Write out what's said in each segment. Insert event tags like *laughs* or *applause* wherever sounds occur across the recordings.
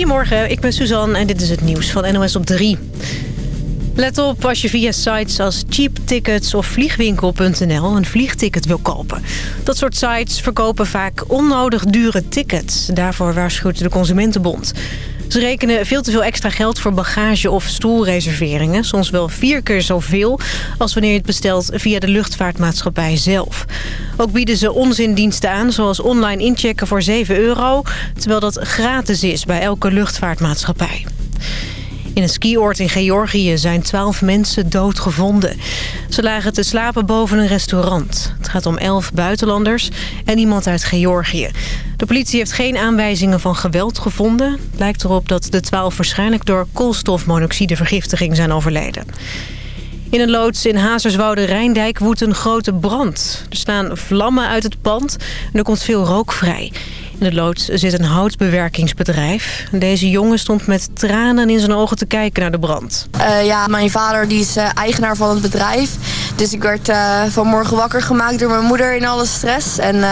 Goedemorgen, ik ben Suzanne en dit is het nieuws van NOS op 3. Let op als je via sites als cheaptickets of vliegwinkel.nl een vliegticket wil kopen. Dat soort sites verkopen vaak onnodig dure tickets. Daarvoor waarschuwt de Consumentenbond. Ze rekenen veel te veel extra geld voor bagage of stoelreserveringen. Soms wel vier keer zoveel als wanneer je het bestelt via de luchtvaartmaatschappij zelf. Ook bieden ze onzindiensten aan, zoals online inchecken voor 7 euro... terwijl dat gratis is bij elke luchtvaartmaatschappij. In een skioord in Georgië zijn twaalf mensen doodgevonden. Ze lagen te slapen boven een restaurant. Het gaat om elf buitenlanders en iemand uit Georgië. De politie heeft geen aanwijzingen van geweld gevonden. Het lijkt erop dat de twaalf waarschijnlijk door koolstofmonoxidevergiftiging zijn overleden. In een loods in Hazerswoude Rijndijk woedt een grote brand. Er staan vlammen uit het pand en er komt veel rook vrij. In de loods zit een houtbewerkingsbedrijf. Deze jongen stond met tranen in zijn ogen te kijken naar de brand. Uh, ja, mijn vader die is uh, eigenaar van het bedrijf. Dus ik werd uh, vanmorgen wakker gemaakt door mijn moeder in alle stress. En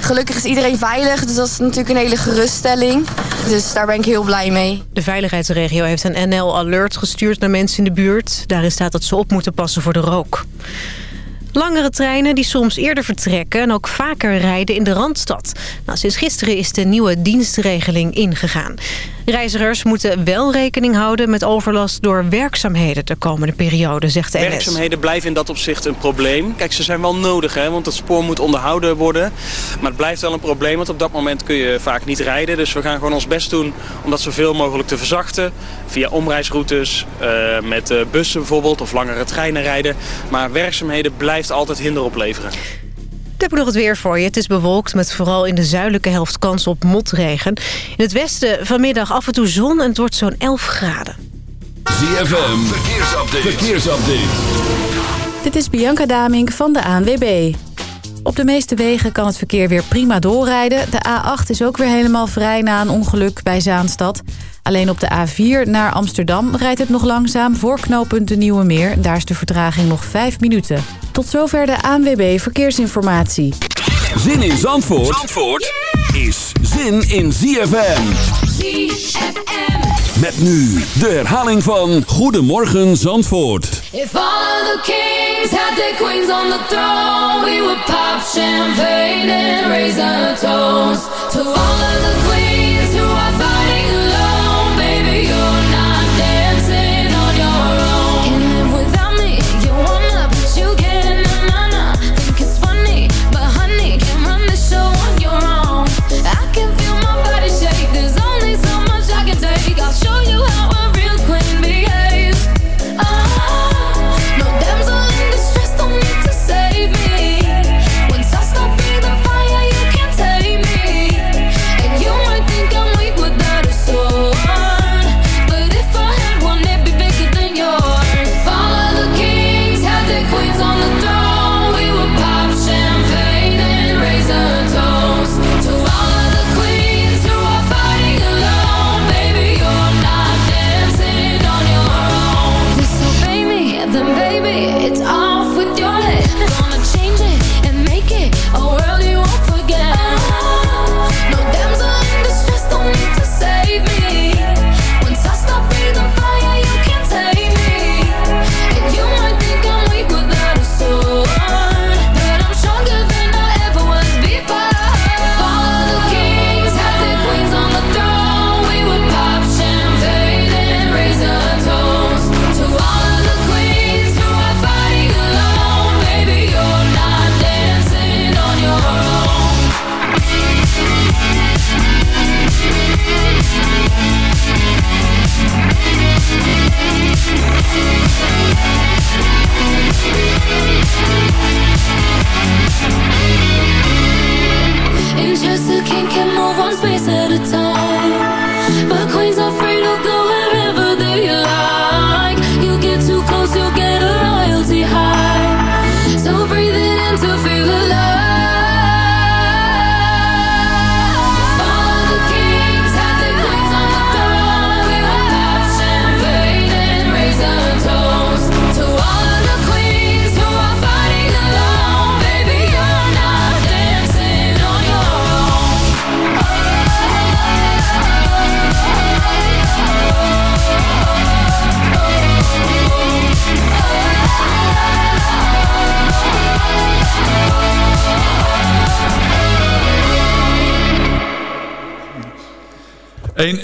gelukkig is iedereen veilig, dus dat is natuurlijk een hele geruststelling. Dus daar ben ik heel blij mee. De veiligheidsregio heeft een NL-alert gestuurd naar mensen in de buurt. Daarin staat dat ze op moeten passen voor de rook. Langere treinen die soms eerder vertrekken en ook vaker rijden in de Randstad. Nou, sinds gisteren is de nieuwe dienstregeling ingegaan. Reizigers moeten wel rekening houden met overlast door werkzaamheden de komende periode, zegt de NS. Werkzaamheden blijven in dat opzicht een probleem. Kijk, ze zijn wel nodig, hè, want het spoor moet onderhouden worden. Maar het blijft wel een probleem, want op dat moment kun je vaak niet rijden. Dus we gaan gewoon ons best doen om dat zoveel mogelijk te verzachten. Via omreisroutes, uh, met uh, bussen bijvoorbeeld, of langere treinen rijden. Maar werkzaamheden blijft altijd hinder opleveren. Ik heb nog het weer voor je. Het is bewolkt met vooral in de zuidelijke helft kans op motregen. In het westen vanmiddag af en toe zon en het wordt zo'n 11 graden. ZFM, verkeersupdate. verkeersupdate. Dit is Bianca Damink van de ANWB. Op de meeste wegen kan het verkeer weer prima doorrijden. De A8 is ook weer helemaal vrij na een ongeluk bij Zaanstad. Alleen op de A4 naar Amsterdam rijdt het nog langzaam voor knooppunt de Nieuwe Meer. Daar is de vertraging nog 5 minuten. Tot zover de ANWB Verkeersinformatie. Zin in Zandvoort, Zandvoort is zin in ZFM. ZFM. Met nu de herhaling van Goedemorgen Zandvoort. If all of the kings had their queens on the throne, we would pop champagne and raise a toast to all of the queens who are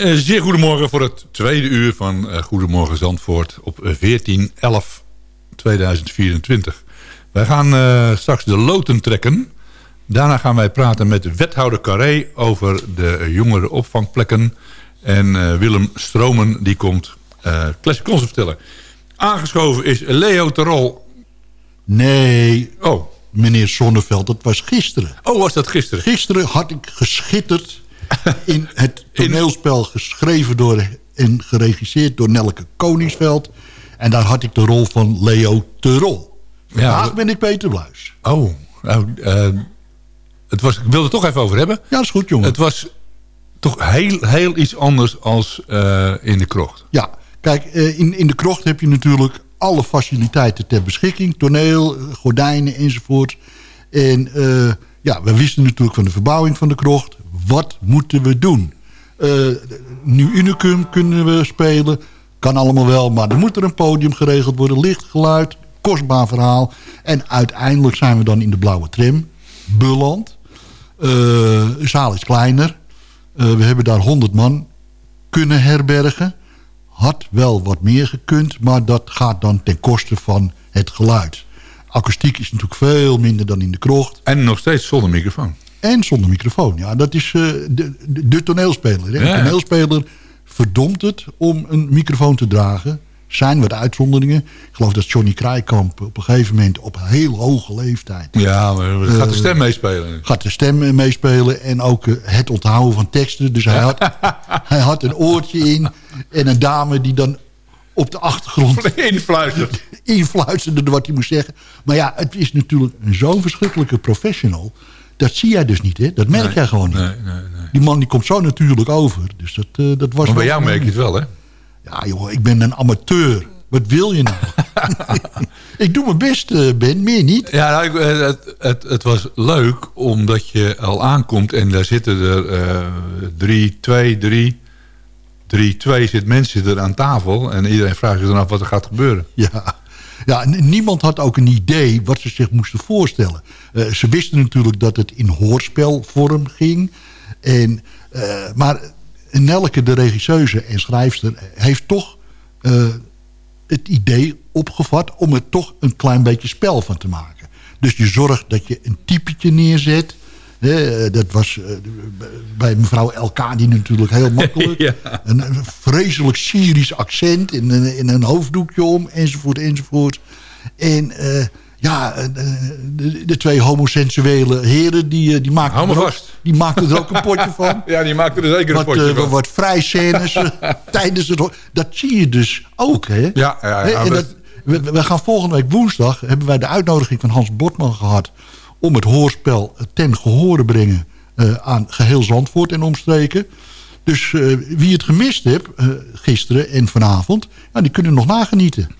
Een uh, zeer goedemorgen voor het tweede uur van uh, Goedemorgen Zandvoort op 14 11 2024. Wij gaan uh, straks de loten trekken. Daarna gaan wij praten met wethouder Carré over de jongere opvangplekken. En Willem Stromen die komt Classic Concert vertellen. Aangeschoven is Leo Terol. Nee, oh. meneer Zonneveld, dat was gisteren. Oh, was dat gisteren? Gisteren had ik geschitterd *laughs* in het toneelspel geschreven door en geregisseerd door Nelke Koningsveld. En daar had ik de rol van Leo Terol. Vandaag ja, ben ik Peter Bluis. Oh, nou, uh, het was, ik wilde het toch even over hebben. Ja, dat is goed, jongen. Het was toch heel, heel iets anders als uh, in de krocht. Ja, kijk, uh, in, in de krocht heb je natuurlijk alle faciliteiten ter beschikking. Toneel, gordijnen enzovoort. En ja, we wisten natuurlijk van de verbouwing van de krocht wat moeten we doen? Uh, nu Unicum kunnen we spelen. Kan allemaal wel, maar er moet er een podium geregeld worden. Licht, geluid, kostbaar verhaal. En uiteindelijk zijn we dan in de blauwe tram. Bulland. Uh, de zaal is kleiner. Uh, we hebben daar 100 man kunnen herbergen. Had wel wat meer gekund, maar dat gaat dan ten koste van het geluid. Akoestiek is natuurlijk veel minder dan in de krocht. En nog steeds zonder microfoon. En zonder microfoon. Ja, dat is uh, de, de, toneelspeler. Hè? Ja. De toneelspeler verdomt het om een microfoon te dragen. Zijn wat uitzonderingen. Ik geloof dat Johnny Kraaikamp op een gegeven moment op heel hoge leeftijd... Ja, maar gaat de stem meespelen. Gaat de stem meespelen en ook het onthouden van teksten. Dus hij had, *laughs* hij had een oortje in en een dame die dan op de achtergrond... *laughs* Influisterde. *laughs* Influisterde wat hij moest zeggen. Maar ja, het is natuurlijk zo'n verschrikkelijke professional... Dat zie jij dus niet, hè? Dat merk nee, jij gewoon niet. Nee, nee, nee. Die man die komt zo natuurlijk over. Dus dat, uh, dat was maar bij jou merk je het wel, hè? Ja, joh, ik ben een amateur. Wat wil je nou? *laughs* ik doe mijn best, uh, Ben, meer niet. Ja, nou, ik, eh, het, het, het, was leuk omdat je al aankomt en daar zitten er uh, drie, twee, drie, drie, twee zit mensen er aan tafel. En iedereen vraagt zich dan af wat er gaat gebeuren. Ja. Ja, niemand had ook een idee wat ze zich moesten voorstellen. Uh, ze wisten natuurlijk dat het in hoorspelvorm ging. En, uh, maar Nelke, de regisseuse en schrijfster, heeft toch uh, het idee opgevat... om er toch een klein beetje spel van te maken. Dus je zorgt dat je een typetje neerzet... dat was bij mevrouw Elkadi natuurlijk heel makkelijk. *laughs* ja. een, een, vreselijk Syrisch accent in, in, een hoofddoekje om, enzovoort, enzovoort. En uh, ja, de, de, twee homosensuele heren, die, die, maakten er ook, die maakten er ook een potje van. *laughs* ja, die maakten er zeker wat, een potje uh, van. Wat vrijscènes *laughs* tijdens het... Dat zie je dus ook, hè? Ja, ja, ja en dat, we, we, gaan volgende week woensdag... hebben wij de uitnodiging van Hans Botman gehad... om het hoorspel ten gehore brengen uh, aan geheel Zandvoort en omstreken. Dus uh, wie het gemist heeft, gisteren en vanavond... Ja, die kunnen nog nagenieten.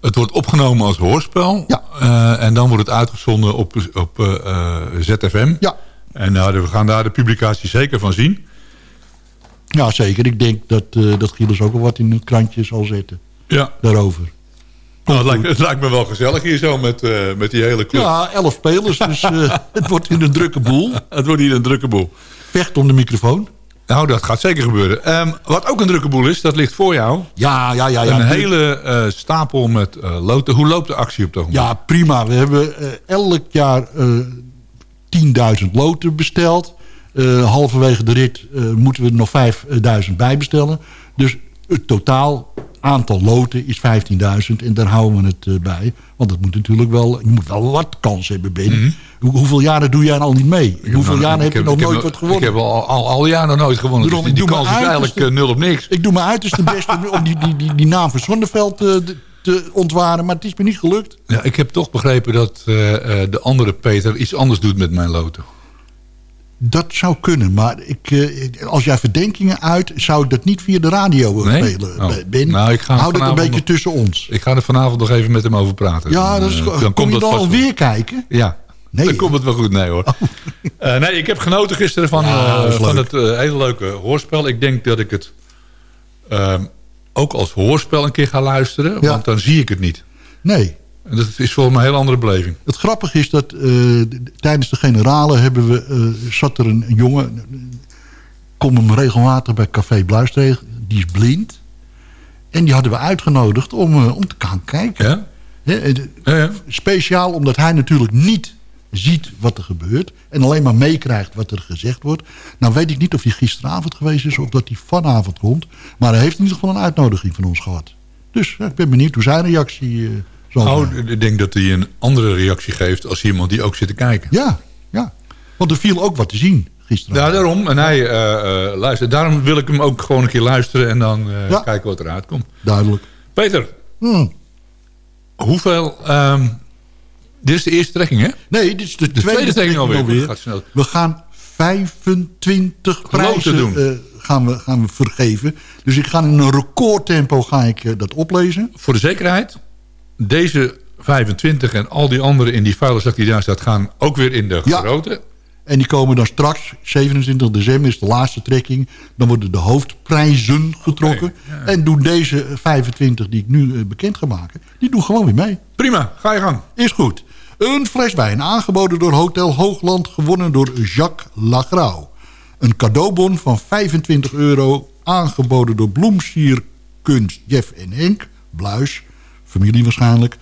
Het wordt opgenomen als hoorspel. Ja. Uh, en dan wordt het uitgezonden op, op uh, ZFM. Ja. En we gaan daar de publicatie zeker van zien. Ja, zeker. Ik denk dat, uh, dat Gilles ook wel wat in het krantje zal zetten. Ja. Daarover. Nou, het, lijkt, het, lijkt, me wel gezellig hier zo met, uh, met die hele club. Ja, elf spelers. Dus uh, *laughs* het wordt hier een drukke boel. het wordt hier een drukke boel. Vecht om de microfoon. Nou, dat gaat zeker gebeuren. Um, wat ook een drukke boel is, dat ligt voor jou. Ja, ja, ja. ja een hele uh, stapel met loten. Hoe loopt de actie op het ogenblik? Ja, prima. We hebben elk jaar 10.000 loten besteld. halverwege de rit moeten we er nog 5.000 bijbestellen. Dus het totaal aantal loten is 15.000 en daar houden we het uh, bij. Want dat moet natuurlijk wel, je moet wel wat kans hebben binnen. Mm -hmm. Hoe, hoeveel jaren doe jij al niet mee? Hoeveel jaren heb, heb je nog nooit heb, wat gewonnen? Ik heb al, al, al jaren nog nooit gewonnen. Daarom, dus die kans is eigenlijk uh, nul op niks. Ik doe mijn uiterste best om, om die, die, die, die naam van Zonneveld te, te ontwaren. Maar het is me niet gelukt. Ja, ik heb toch begrepen dat uh, de andere Peter iets anders doet met mijn loten. Dat zou kunnen, maar ik, uh, als jij verdenkingen uit... zou ik dat niet via de radio nee? spelen, oh. Ben. Nou, ik ga Hou dat een beetje nog, tussen ons. Ik ga er vanavond nog even met hem over praten. Ja, dat is, dan kom komt je dan alweer kijken? Ja, nee, dan komt het wel goed. Nee hoor. Oh. Uh, *laughs* nee, ik heb genoten gisteren van, ja, van het hele leuke hoorspel. Ik denk dat ik het ehm, ook als hoorspel een keer ga luisteren. Ja. Want dan zie ik het niet. Nee, dat is volgens mij een heel andere beleving. Het grappige is dat uh, tijdens de generale hebben we, uh, zat er een, een jongen... kom hem regelmatig bij Café Bluis tegen. Die is blind. En die hadden we uitgenodigd om, eh, om te gaan kijken. Ja? Hè, eh, de- Ja, ja. Speciaal omdat hij natuurlijk niet ziet wat er gebeurt. En alleen maar meekrijgt wat er gezegd wordt. Nou weet ik niet of hij gisteravond geweest is of dat hij vanavond komt. Maar hij heeft in ieder geval een uitnodiging van ons gehad. Dus ik ben benieuwd hoe zijn reactie zal Oh, ik denk dat hij een andere reactie geeft als iemand die ook zit te kijken. Ja, ja. Want er viel ook wat te zien gisteren. Ja, daarom. En hij eh, eh, luistert. Daarom wil ik hem ook gewoon een keer luisteren en dan Ja. kijken wat eruit komt. Duidelijk. Peter, Hm. hoeveel... ehm, dit is de eerste trekking, hè? Nee, dit is de, tweede, tweede trekking alweer. alweer. Gaat snel. We gaan 25 Grote prijzen doen. gaan, we, gaan we vergeven. Dus ik ga in een recordtempo ga ik, dat oplezen. Voor de zekerheid, deze 25 en al die andere in die vuile zak die daar staat... gaan ook weer in de Ja. grote. En die komen dan straks, 27 december is de laatste trekking. Dan worden de hoofdprijzen getrokken. Ja. En doen deze 25 die ik nu eh, bekend ga maken... die doen gewoon weer mee. Prima, ga je gang. Is goed. Een fles wijn aangeboden door Hotel Hoogland... gewonnen door Jacques Lagrau. Een cadeaubon van 25 euro... aangeboden door Bloemsierkunst Jeff en Henk. Bluis, familie waarschijnlijk.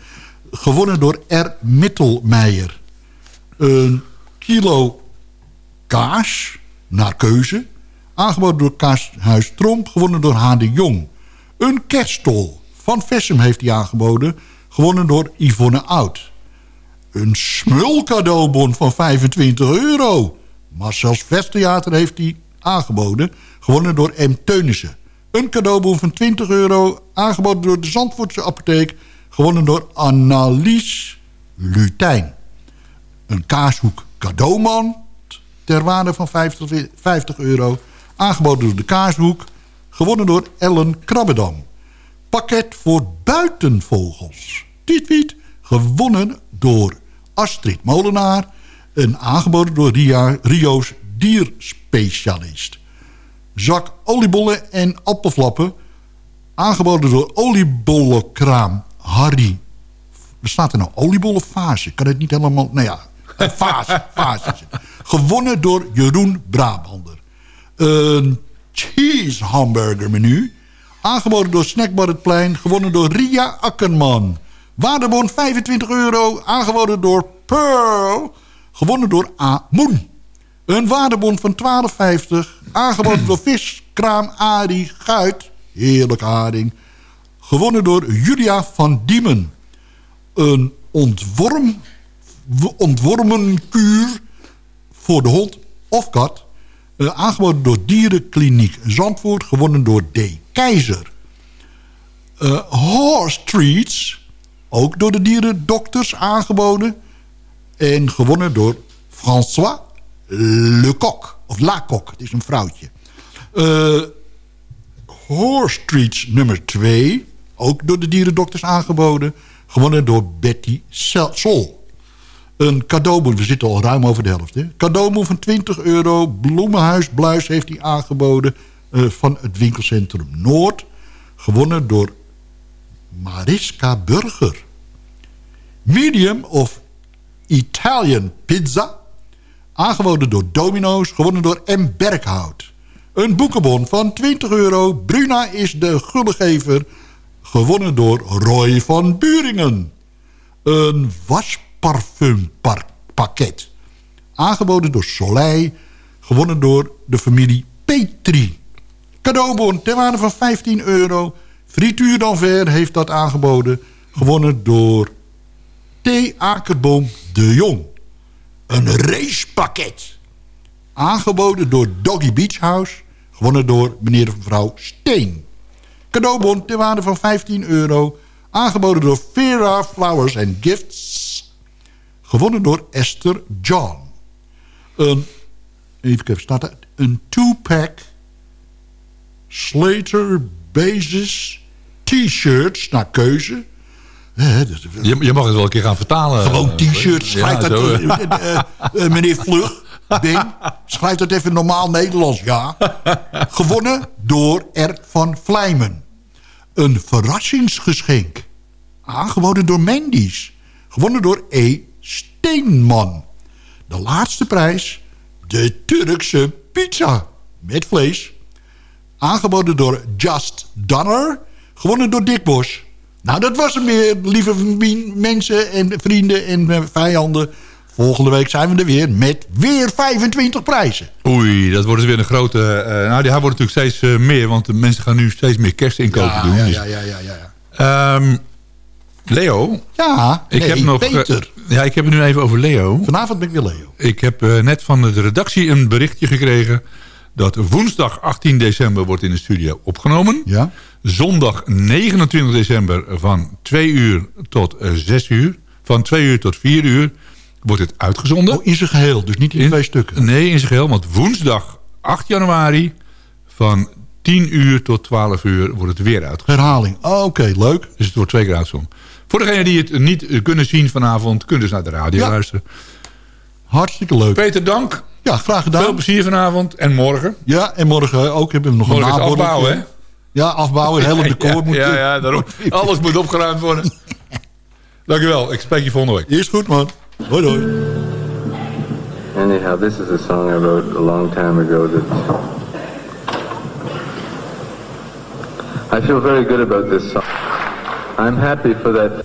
Gewonnen door R. Mittelmeijer. Een kilo kaas, naar keuze. Aangeboden door Kaashuis Tromp, gewonnen door H. de Jong. Een kerststol van Vessem heeft hij aangeboden, gewonnen door Yvonne Oud. Een smulcadeaubon van 25 euro. Marcel's Vesttheater heeft hij aangeboden, gewonnen door M. Teunissen. Een cadeaubon van 20 euro, aangeboden door de Zandvoortse apotheek, gewonnen door Annelies Lutijn een kaashoek cadeauman ter waarde van 50, 50 euro. Aangeboden door de kaashoek. Gewonnen door Ellen Krabbedam. Pakket voor buitenvogels. Tietwiet. Gewonnen door Astrid Molenaar. En aangeboden door Ria, Rio's dierspecialist. Zak oliebollen en appelflappen. Aangeboden door oliebollenkraam Harry Bestaat er nou oliebollenfase? Kan het niet helemaal... Nou ja, een fase. *laughs* fase. Gewonnen door Jeroen Brabander. Een cheese hamburger menu. Aangeboden door Snackbar het Plein. Gewonnen door Ria Akkerman. Waardebon 25 euro. Aangeboden door Pearl. Gewonnen door A. Moen. Een waardebon van 12,50. Aangeboden door Viskraam Adi Guit. Heerlijk haring. Gewonnen door Julia van Diemen een ontworm, ontwormenkuur voor de hond of kat. eh, aangeboden door Dierenkliniek Zandvoort. Gewonnen door D. Keizer. Eh, horse treats. Ook door de dierendokters aangeboden. En gewonnen door François Lecoq. Of Lacoq, het is een vrouwtje. Eh, Horse nummer 2. Ook door de dierendokters aangeboden. Gewonnen door Betty Sol. Een cadeaubon, we zitten al ruim over de helft. Hè? Cadeaubon van 20 euro. Bloemenhuis Bluis heeft hij aangeboden eh, van het winkelcentrum Noord. Gewonnen door Mariska Burger. Medium of Italian pizza. Aangeboden door Domino's. Gewonnen door M. Berghout. Een boekenbon van 20 euro. Bruna is de gullegever. Gewonnen door Roy van Buringen. Een wasparfumpakket. Aangeboden door Soleil. Gewonnen door de familie Petri. Cadeaubon ter waarde van 15 euro. Frituur d'Anvers heeft dat aangeboden. Gewonnen door T. Akerboom de Jong. Een racepakket. Aangeboden door Doggy Beach House. Gewonnen door meneer of mevrouw Steen. Cadeaubon ter waarde van 15 euro. Aangeboden door Vera Flowers and Gifts. Gewonnen door Esther John. Een, even kijken, een two-pack Slater Basis t-shirts naar keuze. Dat- Je, je mag het wel een keer gaan vertalen. gewoon eh, t-shirts. ja, Schrijf dat, eh, meneer Vlug, schrijf dat even normaal Nederlands, ja. Gewonnen door R. van Vlijmen. Een verrassingsgeschenk. Aangeboden door Mendy's. Gewonnen door E. Steenman. De laatste prijs, de Turkse pizza. met vlees. Aangeboden door Just Donner. Gewonnen door Dick Bos. Nou, dat was hem weer, lieve mensen en vrienden en vijanden. Volgende week zijn we er weer met weer 25 prijzen. Oei, dat wordt dus weer een grote... eh, nou, die wordt natuurlijk steeds eh, meer, want de mensen gaan nu steeds meer kerstinkopen ja, doen. Ja, dus- ja, ja, ja, ja. Ehm, Leo, Ja, ik nee, heb nog... eh, Peter. ja, ik heb het nu even over Leo. Vanavond ben ik weer Leo. Ik heb net van de redactie een berichtje gekregen... dat woensdag 18 december wordt in de studio opgenomen. Ja? Zondag 29 december van 2 uur tot eh, 6 uur. Van 2 uur tot 4 uur wordt het uitgezonden. Oh, in zijn geheel, dus niet in, twee stukken. Nee, in zijn geheel. Want woensdag 8 januari van 10 uur tot 12 uur wordt het weer uitgezonden. Herhaling. Oh, Oké, leuk. Dus het wordt twee keer uitgezonden. Voor degenen die het niet eh, kunnen zien vanavond... kunnen ze naar de radio Ja. luisteren. Hartstikke leuk. Peter, dank. Ja, graag gedaan. Veel plezier vanavond. En morgen. Ja, en morgen ook hebben we nog Morgen een is naborreltje. Ja, afbouwen. Het hele decor ja, moet... Ja, ja, daarom. Alles moet opgeruimd worden. Dankjewel. Ik spreek je volgende week. Is goed, man. Hoi, hoi. Anyhow, this is a song I wrote a long time ago that I feel very good about this song. I'm happy for that.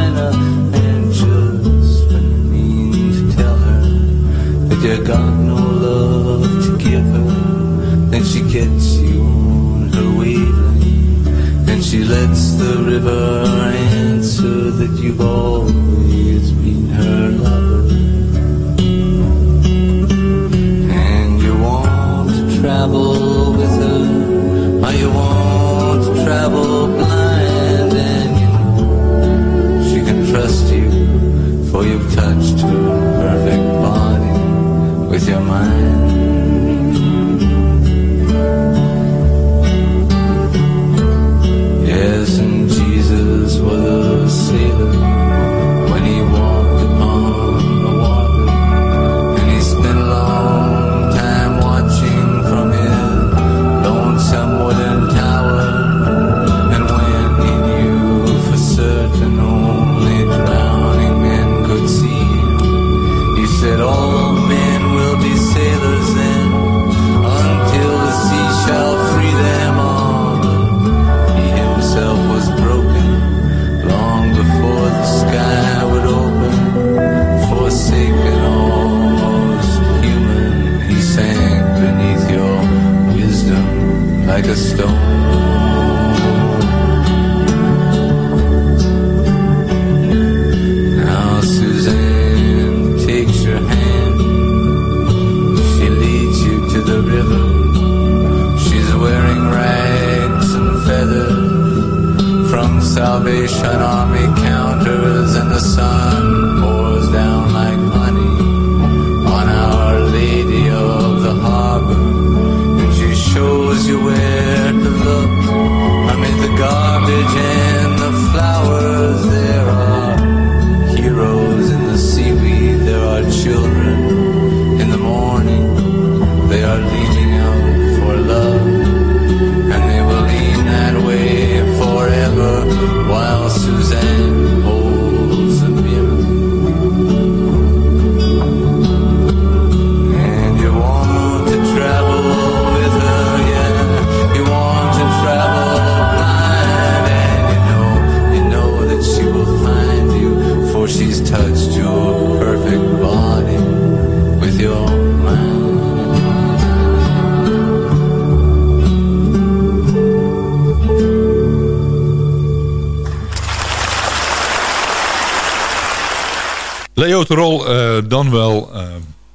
You got no love to give her, then she gets you on her wavelength. And she lets the river answer that you've always been her lover. And you want to travel with her, or you want to travel blind, and you know she can trust you, for you've touched her your mind.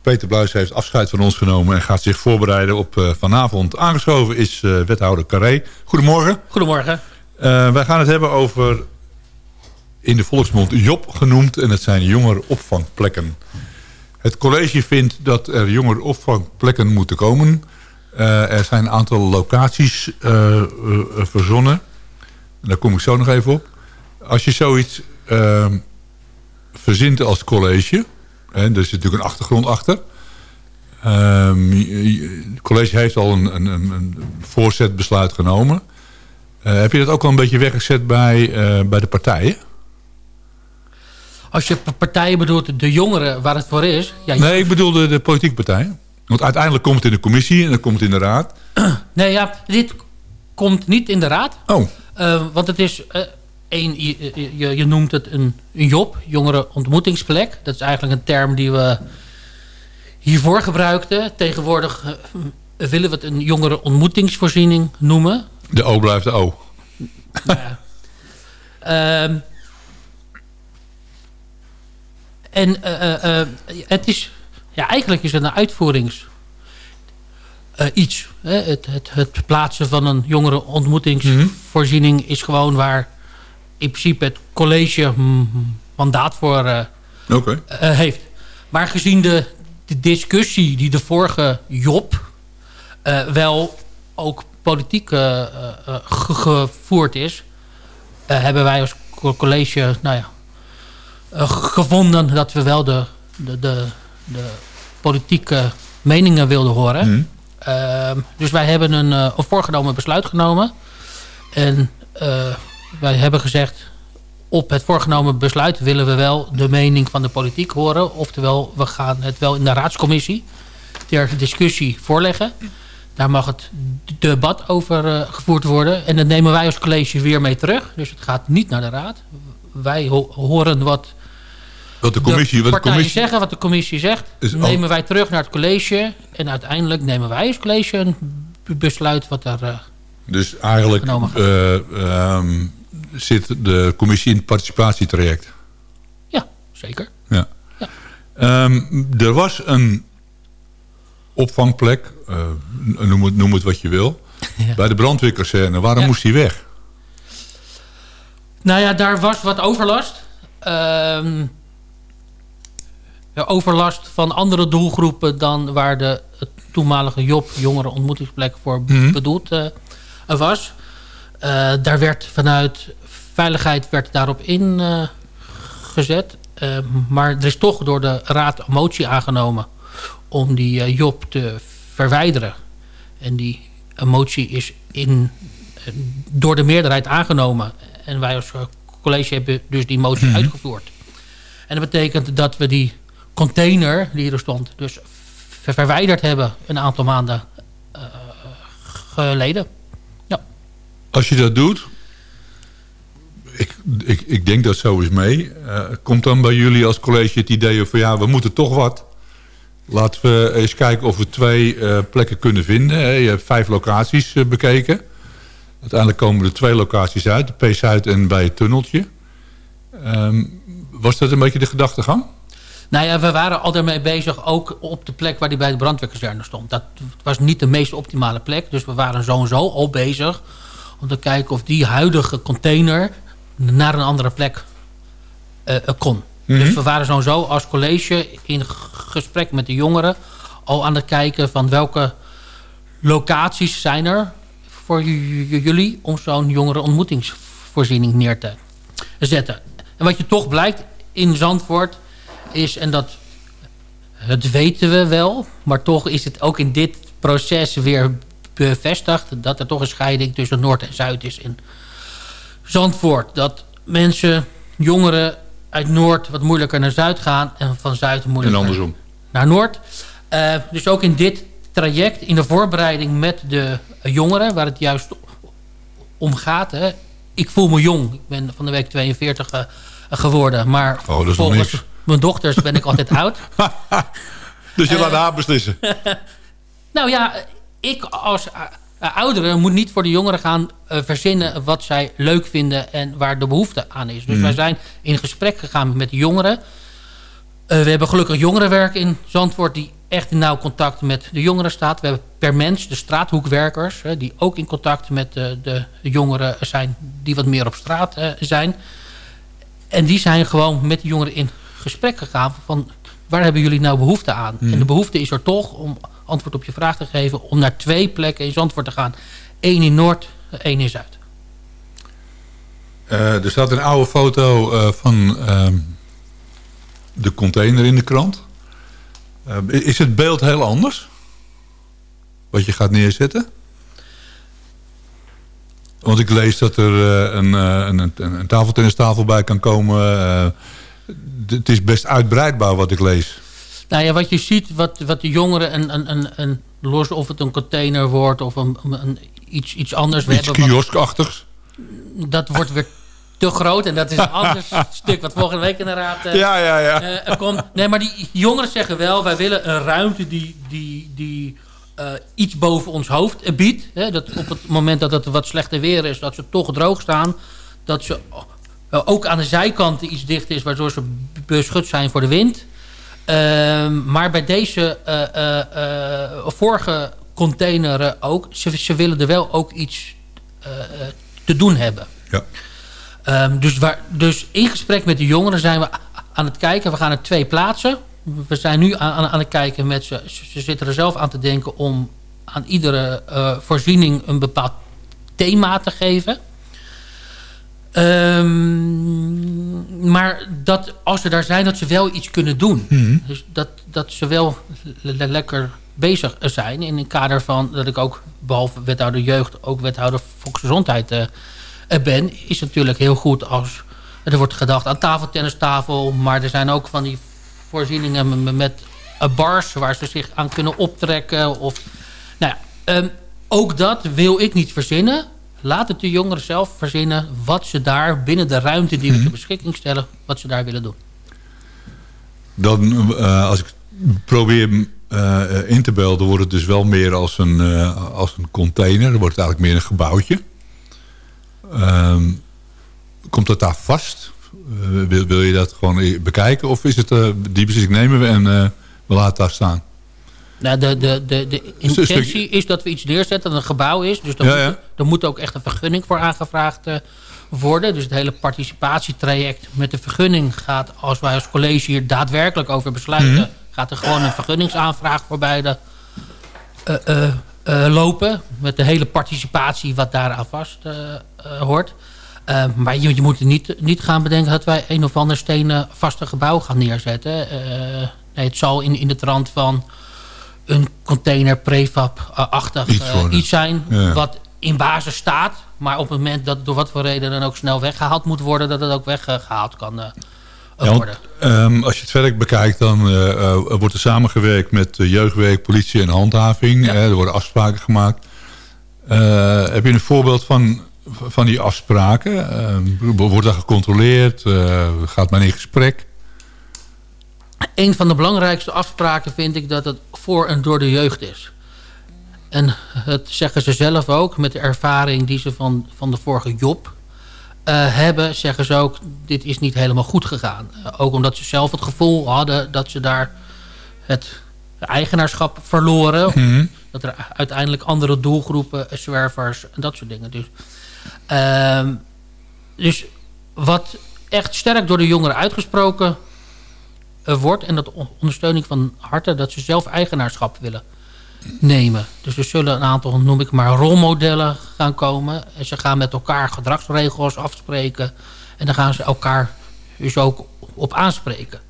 Peter Bluis heeft afscheid van ons genomen... en gaat zich voorbereiden op eh, vanavond. Aangeschoven is eh, wethouder Carré. Goedemorgen. Goedemorgen. Eh, wij gaan het hebben over, in de volksmond Job genoemd... en het zijn jongerenopvangplekken. Het college vindt dat er jongerenopvangplekken moeten komen. Er zijn een aantal locaties verzonnen. Daar kom ik zo nog even op. Als je zoiets ehm, verzint als college... Hè, er zit natuurlijk een achtergrond achter... Ehm, het college heeft al een, een, een, een voorzetbesluit genomen. Eh, heb je dat ook al een beetje weggezet bij, eh, bij de partijen? Als je partijen bedoelt, de jongeren waar het voor is... Ja, je- Nee, ik bedoel de, de politieke partijen. Want uiteindelijk komt het in de commissie en dan komt het in de raad. nee, ja, dit komt niet in de raad. Oh. Eh, want het is... één, je, je, je noemt het een, een JOB, jongerenontmoetingsplek. Dat is eigenlijk een term die we hiervoor gebruikten. Tegenwoordig eh, willen we het een jongerenontmoetingsvoorziening noemen. De O blijft de O. *laughs* Ehm, en eh, eh, het is... Ja, eigenlijk is het een uitvoerings... iets. Hè? Het, het, het plaatsen van een jongerenontmoetingsvoorziening is gewoon waar in principe het college mm, mandaat voor Oké. eh, heeft. Maar gezien de, de discussie die de vorige Job eh, wel ook politiek ge- gevoerd is... hebben wij als co- college nou ja, gevonden dat we wel de, de, de, de politieke meningen wilden horen. Mhm. Ehm, dus wij hebben een, een voorgenomen besluit genomen. En wij hebben gezegd... op het voorgenomen besluit willen we wel de mening van de politiek horen. Oftewel, we gaan het wel in de raadscommissie ter discussie voorleggen. Daar mag het debat over eh, gevoerd worden. En dat nemen wij als college weer mee terug. Dus het gaat niet naar de raad. Wij ho- horen wat Wat de commissie... de Wat de commissie zeggen, wat de commissie zegt. Al- nemen wij terug naar het college. En uiteindelijk nemen wij als college een besluit wat er... eh, dus eigenlijk. Zit de commissie in het participatietraject. ja, zeker. Ja. Ehm, er was een opvangplek, eh, noem, het, noem het wat je wil, *laughs* bij de brandweerkazerne. Waarom Ja. moest die weg? Nou ja, daar was wat overlast. Ehm, ja, overlast van andere doelgroepen dan waar de toenmalige Job jongeren ontmoetingsplek voor Mhm. bedoeld eh, was. Eh, daar werd vanuit veiligheid werd daarop ingezet. Eh, maar er is toch door de raad een motie aangenomen om die eh, Job te verwijderen. En die motie is in, eh, door de meerderheid aangenomen. En wij als college hebben dus die motie uitgevoerd. En dat betekent dat we die container die er stond... dus ver- verwijderd hebben een aantal maanden geleden. Als je dat doet, ik, ik, denk dat zo is mee. eh, komt dan bij jullie als college het idee van ja, we moeten toch wat. Laten we eens kijken of we twee eh, plekken kunnen vinden. hè. Je hebt vijf locaties eh, bekeken. Uiteindelijk komen er twee locaties uit. De P-Zuid en bij het tunneltje. Ehm, was dat een beetje de gedachtegang? Nou ja, we waren al daarmee bezig, ook op de plek waar die bij de brandweerkazerne stond. Dat was niet de meest optimale plek, dus we waren zo en zo al bezig om te kijken of die huidige container naar een andere plek eh, eh, kon. Mhm. Dus we waren zo als college in gesprek met de jongeren al aan het kijken van welke locaties zijn er voor jullie om zo'n jongere ontmoetingsvoorziening neer te zetten. En wat je toch blijkt in Zandvoort is, en dat het weten we wel, maar toch is het ook in dit proces weer bevestigd dat er toch een scheiding tussen Noord en Zuid is in Zandvoort. Dat mensen, jongeren uit Noord wat moeilijker naar Zuid gaan en van Zuid En moeilijker andersom. naar Noord. Eh, dus ook in dit traject, in de voorbereiding met de jongeren, waar het juist om gaat. Hè. Ik voel me jong. Ik ben van de week 42 eh, geworden. Maar Oh, volgens mijn dochters ben ik altijd *laughs* oud. Dus je Eh, laat haar beslissen. *laughs* Nou ja, ik als uh, oudere moet niet voor de jongeren gaan uh, verzinnen wat zij leuk vinden en waar de behoefte aan is. Dus Mhm. wij zijn in gesprek gegaan met de jongeren Eh, we hebben gelukkig jongerenwerk in Zandvoort... die echt in nauw contact met de jongeren staat. We hebben per mens de straathoekwerkers... Die ook in contact met de, jongeren zijn... die wat meer op straat eh, zijn. En die zijn gewoon met de jongeren in gesprek gegaan... van waar hebben jullie nou behoefte aan? Mhm. En de behoefte is er toch, om antwoord op je vraag te geven... om naar twee plekken in Zandvoort te gaan. Eén in Noord, één in Zuid. Eh, er staat een oude foto eh, van ehm, de container in de krant. Eh, is het beeld heel anders? Wat je gaat neerzetten? Want ik lees dat er een, een, een, tafeltennistafel bij kan komen. het is best uitbreidbaar wat ik lees. Nou ja, wat je ziet, wat, wat de jongeren, een, een, een, een, los of het een container wordt of een, een, iets, iets anders. We Iets kioskachtigs. dat wordt weer te groot. En dat is een ander *laughs* stuk wat volgende week in de raad eh, Ja, ja, ja. er komt. Nee, maar die jongeren zeggen wel... wij willen een ruimte die, die, die eh, iets boven ons hoofd biedt. Hè, dat op het moment dat het wat slechter weer is... dat ze toch droog staan. Dat ze ook aan de zijkanten iets dicht is... waardoor ze beschut zijn voor de wind. Ehm, maar bij deze eh, eh, eh, vorige container ook... Ze, ze willen er wel ook iets te doen hebben. Ja. Ehm, dus, waar, dus in gesprek met de jongeren zijn we aan het kijken. We gaan er twee plaatsen. We zijn nu aan, aan, het kijken met ze. Ze zitten er zelf aan te denken om aan iedere voorziening een bepaald thema te geven. Ehm, maar dat als ze daar zijn, dat ze wel iets kunnen doen. Dus dat, dat ze wel le- le- lekker bezig zijn. In het kader van dat ik ook, behalve wethouder jeugd, ook wethouder volksgezondheid eh, ben. Is natuurlijk heel goed als er wordt gedacht aan tafeltennistafel. Maar er zijn ook van die voorzieningen met, met eh, bars waar ze zich aan kunnen optrekken. Of, nou ja, ehm, ook dat wil ik niet verzinnen. Laat het de jongeren zelf verzinnen wat ze daar binnen de ruimte die we ter beschikking stellen, wat ze daar willen doen. Dan, eh, als ik probeer eh, in te belden, wordt het dus wel meer als een, eh, als een container. Dan wordt het eigenlijk meer een gebouwtje. Ehm, komt dat daar vast? Wil, wil je dat gewoon bekijken? Of is het die beslissing nemen we en we laten daar staan? Nou, de, de, de, de intentie is dat we iets neerzetten dat een gebouw is. Dus daar, Ja, moet, ja. daar moet ook echt een vergunning voor aangevraagd eh, worden. Dus het hele participatietraject met de vergunning gaat... als wij als college hier daadwerkelijk over besluiten... Mhm. gaat er gewoon een vergunningsaanvraag voorbij de, eh, eh, lopen. Met de hele participatie wat daaraan vast hoort. Maar je, je moet niet, niet gaan bedenken dat wij een of ander stenen vaste gebouw gaan neerzetten. Nee, het zal in, in de trant van een container Iets eh, worden. iets zijn. Ja. Wat in basis staat. Maar op het moment dat door wat voor reden dan ook snel weggehaald moet worden. Dat het ook weggehaald kan eh, Ja, want, ehm, als je het werk bekijkt, dan eh, eh, wordt er samengewerkt met eh, jeugdwerk, politie en handhaving. Eh, er worden afspraken gemaakt. Eh, heb je een voorbeeld van, van die afspraken? Ehm, wordt dat gecontroleerd? Eh, gaat men in gesprek? Een van de belangrijkste afspraken vind ik dat het voor en door de jeugd is. En het zeggen ze zelf ook met de ervaring die ze van, van de vorige job eh, hebben. Zeggen ze ook, dit is niet helemaal goed gegaan. Eh, ook omdat ze zelf het gevoel hadden dat ze daar het eigenaarschap verloren. Mhm. Dat er uiteindelijk andere doelgroepen, eh, zwervers en dat soort dingen. Dus, ehm, dus wat echt sterk door de jongeren uitgesproken wordt... en dat on- ondersteuning van harte, dat ze zelf eigenaarschap willen nemen. Dus er zullen een aantal, noem ik maar, rolmodellen gaan komen. En ze gaan met elkaar gedragsregels afspreken. En dan gaan ze elkaar dus ook op aanspreken.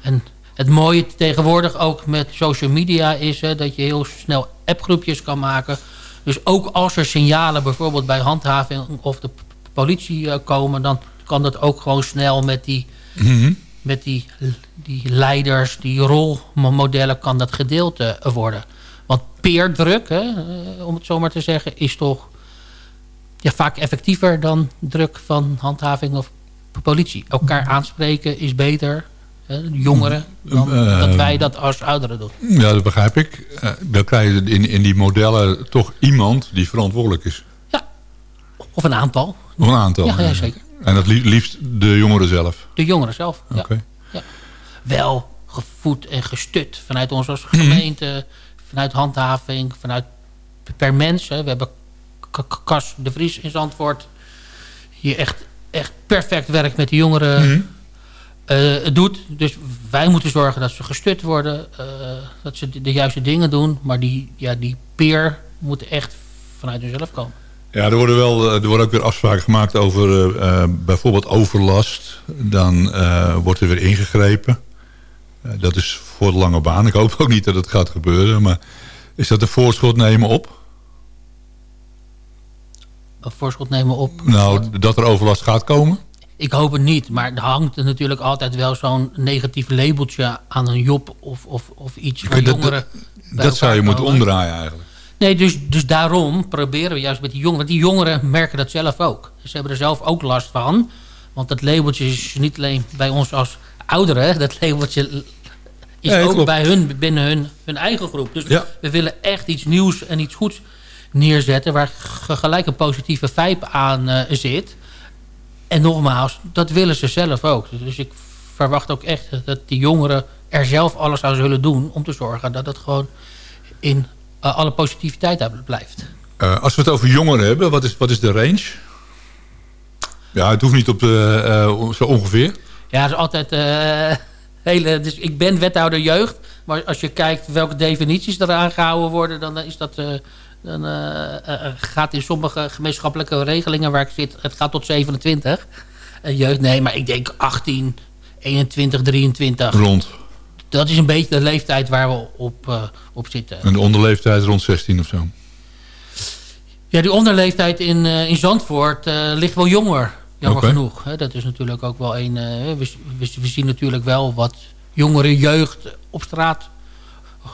En het mooie tegenwoordig ook met social media is... Hè, dat je heel snel appgroepjes kan maken. Dus ook als er signalen bijvoorbeeld bij handhaving of de politie eh, komen... dan kan dat ook gewoon snel met die, Mhm. Met die, die leiders, die rolmodellen... kan dat gedeeld eh, worden. Want peerdruk, hè, eh, om het zo maar te zeggen, is toch ja, vaak effectiever dan druk van handhaving of politie. Elkaar aanspreken is beter, hè, jongeren, dan Eh, dat wij dat als ouderen doen. Ja, dat begrijp ik. Eh, dan krijg je in, in die modellen toch iemand die verantwoordelijk is. Of een aantal. Of een aantal. Ja, ja, zeker. En dat li- liefst de jongeren zelf. De jongeren zelf. Ja. Oké. Ja. Wel gevoed en gestut vanuit ons als gemeente, vanuit handhaving, vanuit per mens. Hè. We hebben K- K- Cas de Vries in Zandvoort hier echt, echt perfect werk met de jongeren Mhm. eh, doet. Dus wij moeten zorgen dat ze gestut worden, eh, dat ze de, de juiste dingen doen. Maar die, ja, die peer moet echt vanuit hunzelf komen. Ja, er worden, wel, eh, er worden ook weer afspraken gemaakt over eh, eh, bijvoorbeeld overlast. Dan wordt er weer ingegrepen. Dat is voor de lange baan. Ik hoop ook niet dat het gaat gebeuren. Maar is dat een voorschot nemen op? Een voorschot nemen op. Nou, dat er overlast gaat komen? Ik hoop het niet, maar er hangt er natuurlijk altijd wel zo'n negatief labeltje aan een job of, of, of iets dat- jongeren bij Dat zou je moeten omdraaien eigenlijk. Nee, dus, dus daarom proberen we juist met die jongeren. Want die jongeren merken dat zelf ook. Ze hebben er zelf ook last van. Want dat labeltje is niet alleen bij ons als ouderen. Dat labeltje is ook klopt. bij hun binnen hun, hun eigen groep. Dus Ja. we willen echt iets nieuws en iets goeds neerzetten... waar ge- gelijk een positieve vibe aan eh, zit. En nogmaals, dat willen ze zelf ook. Dus ik verwacht ook echt dat die jongeren er zelf alles aan zullen doen... om te zorgen dat het gewoon in alle positiviteit daar blijft. Eh, als we het over jongeren hebben, wat is, wat is de range? Ja, het hoeft niet op de, eh, zo ongeveer. Ja, dat is altijd eh, *laughs* hele... Dus ik ben wethouder jeugd. Maar als je kijkt welke definities eraan gehouden worden... dan eh, is dat... eh, dan eh, eh, gaat in sommige gemeenschappelijke regelingen waar ik zit... het gaat tot 27. Eh, jeugd, nee, maar ik denk 18, 21, 23. Rond. Dat is een beetje de leeftijd waar we op, eh, op zitten. En de onderleeftijd rond 16 of zo. Ja, die onderleeftijd in, eh, in Zandvoort eh, ligt wel jonger. Jammer genoeg. Hè. Dat is natuurlijk ook wel een... we, we, we zien natuurlijk wel wat jongere jeugd op straat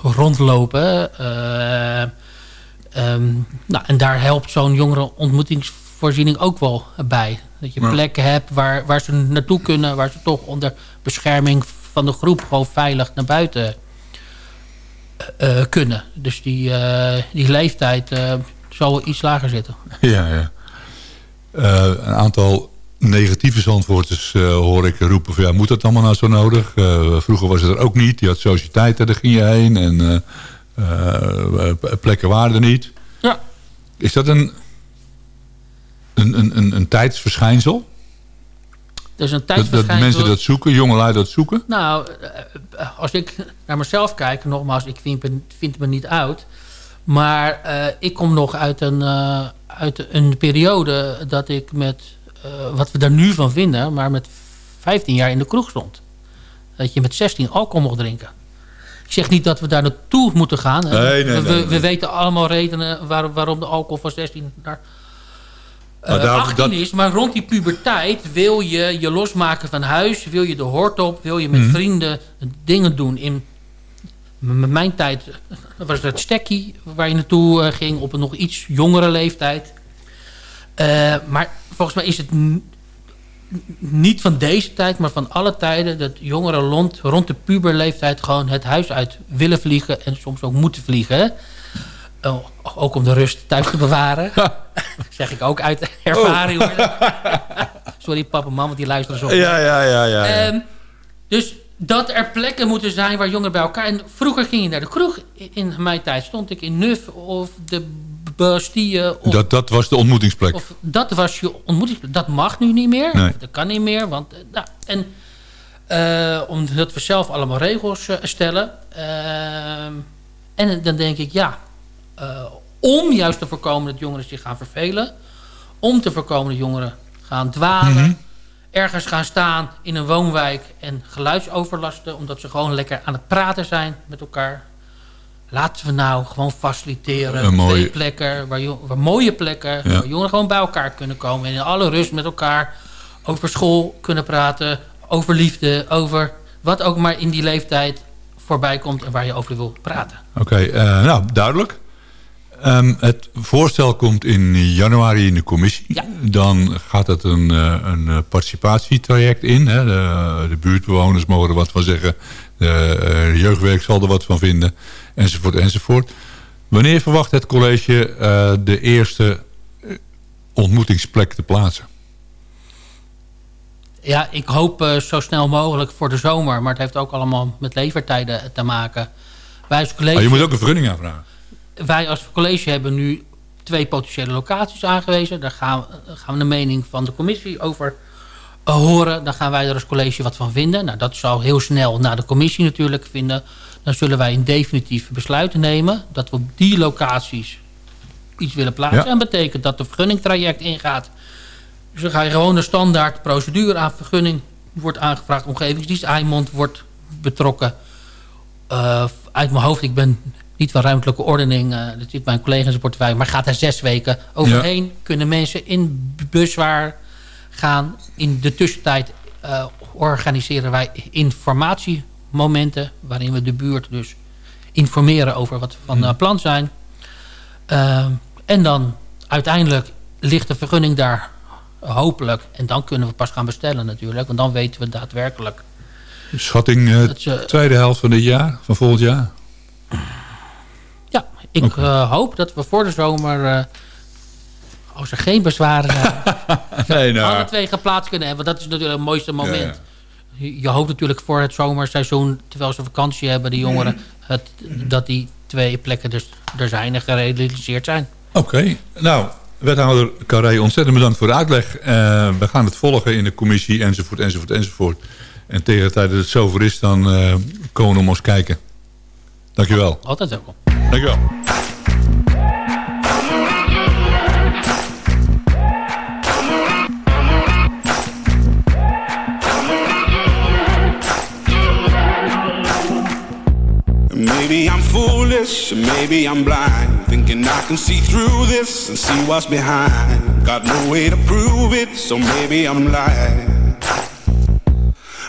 rondlopen. Eh, ehm, nou, en daar helpt zo'n jongere ontmoetingsvoorziening ook wel bij. Dat je plekken hebt waar, waar ze naartoe kunnen... waar ze toch onder bescherming van de groep gewoon veilig naar buiten eh, eh, kunnen. Dus die, eh, die leeftijd wel iets lager zitten. Ja, ja. Een aantal negatieve zandwoorders eh, hoor ik roepen van ja, moet dat allemaal nou zo nodig? Vroeger was het er ook niet. Je had sociëteiten, daar ging je heen. En plekken waren er niet. Ja. Is dat een, een, een, een, een tijdsverschijnsel? Dus een Dat, dat mensen dat zoeken, jongelui dat zoeken? Nou, eh, als ik naar mezelf kijk, nogmaals, ik vind, me- vind me niet oud. Maar eh, ik kom nog uit een, eh, uit een periode dat ik met, eh, wat we daar nu van vinden, maar met 15 jaar in de kroeg stond. Dat je met 16 alcohol mocht drinken. Ik zeg niet dat we daar naartoe moeten gaan. Nee, nee, we, nee, we- nee. we weten allemaal redenen waar- waarom de alcohol van 16 naar eh, daar- 18 dat- is. Maar rond die puberteit wil je je losmaken van huis. Wil je de hoort op. Wil je met Mhm. vrienden dingen doen. In mijn tijd was het stekkie waar je naartoe eh, ging. Op een nog iets jongere leeftijd. Eh, maar volgens mij is het niet van deze tijd, maar van alle tijden... dat jongeren rond, rond de puberleeftijd gewoon het huis uit willen vliegen... en soms ook moeten vliegen. Oh, ook om de rust thuis te bewaren. *laughs* zeg ik ook uit ervaring. hoor. *laughs* Sorry papa en mam, want die luisteren zo. Ja, ja, ja, ja. ja. Ehm, dus dat er plekken moeten zijn waar jongeren bij elkaar... En vroeger ging je naar de kroeg. In- mijn tijd stond ik in Nuf of de Bastille. Of dat, dat was de ontmoetingsplek. of dat was je ontmoetingsplek. Dat mag nu niet meer. Nee. Dat kan niet meer. Want, eh, nou, en eh, omdat we zelf allemaal regels eh, stellen. Ehm, en dan denk ik, ja... eh, om juist te voorkomen dat jongeren zich gaan vervelen... om te voorkomen dat jongeren gaan dwalen... Mhm. ergens gaan staan in een woonwijk... en geluidsoverlasten... omdat ze gewoon lekker aan het praten zijn met elkaar... Laten we nou gewoon faciliteren. Een mooie- plekken, waar, waar mooie plekken, Ja. waar jongeren gewoon bij elkaar kunnen komen. En in alle rust met elkaar over school kunnen praten. Over liefde, over wat ook maar in die leeftijd voorbij komt en waar je over wil praten. Oké, eh, nou, duidelijk. Ehm, het voorstel komt in januari in de commissie. Ja. Dan gaat het een, eh, een eh, participatietraject in. Hè. De, de buurtbewoners mogen er wat van zeggen. De eh, jeugdwerk zal er wat van vinden. Enzovoort, enzovoort. Wanneer verwacht het college de eerste ontmoetingsplek te plaatsen? Ja, ik hoop zo snel mogelijk voor de zomer. Maar het heeft ook allemaal met levertijden te maken. Wij als college, Maar je moet ook een vergunning aanvragen. Wij als college hebben nu twee potentiële locaties aangewezen. Daar gaan, we- gaan we de mening van de commissie over eh, horen. Dan gaan wij er als college wat van vinden. Nou, dat zal heel snel naar de commissie natuurlijk vinden. Dan zullen wij een definitief besluit nemen... dat we op die locaties iets willen plaatsen. Ja. En betekent dat de vergunningtraject ingaat. Dus dan ga je gewoon een standaard procedure aan vergunning. Wordt aangevraagd, omgevingsdienst Eimond wordt betrokken. Uh, uit mijn hoofd, ik ben niet van ruimtelijke ordening. Uh, dat zit mijn collega in zijn portefeuille. Maar gaat er zes weken overheen. Kunnen mensen in bezwaar gaan. In de tussentijd uh, organiseren wij informatiemomenten. Waarin we de buurt dus informeren over wat we van uh, plan zijn. Uh, en dan uiteindelijk ligt de vergunning daar hopelijk. En dan kunnen we pas gaan bestellen natuurlijk. Want dan weten we daadwerkelijk. Schatting uh, tweede helft van dit jaar, van volgend jaar? Ik okay. uh, hoop dat we voor de zomer... Uh, als er geen bezwaren zijn... *laughs* nee, nou. alle twee geplaatst kunnen hebben. Want dat is natuurlijk het mooiste moment. Ja, ja. Je, je hoopt natuurlijk voor het zomerseizoen... terwijl ze vakantie hebben, de jongeren... Het, dat die twee plekken dus er zijn en gerealiseerd zijn. Oké, okay. nou... Wethouder Carré, ontzettend bedankt voor de uitleg. Uh, we gaan het volgen in de commissie, enzovoort, enzovoort, enzovoort. En tegen de tijd dat het zover is, dan komen we om ons kijken. Dankjewel. Altijd welkom. Dankjewel. Maybe I'm foolish, maybe I'm blind. Thinking I can see through this and see what's behind. Got no way to prove it, so maybe I'm lying.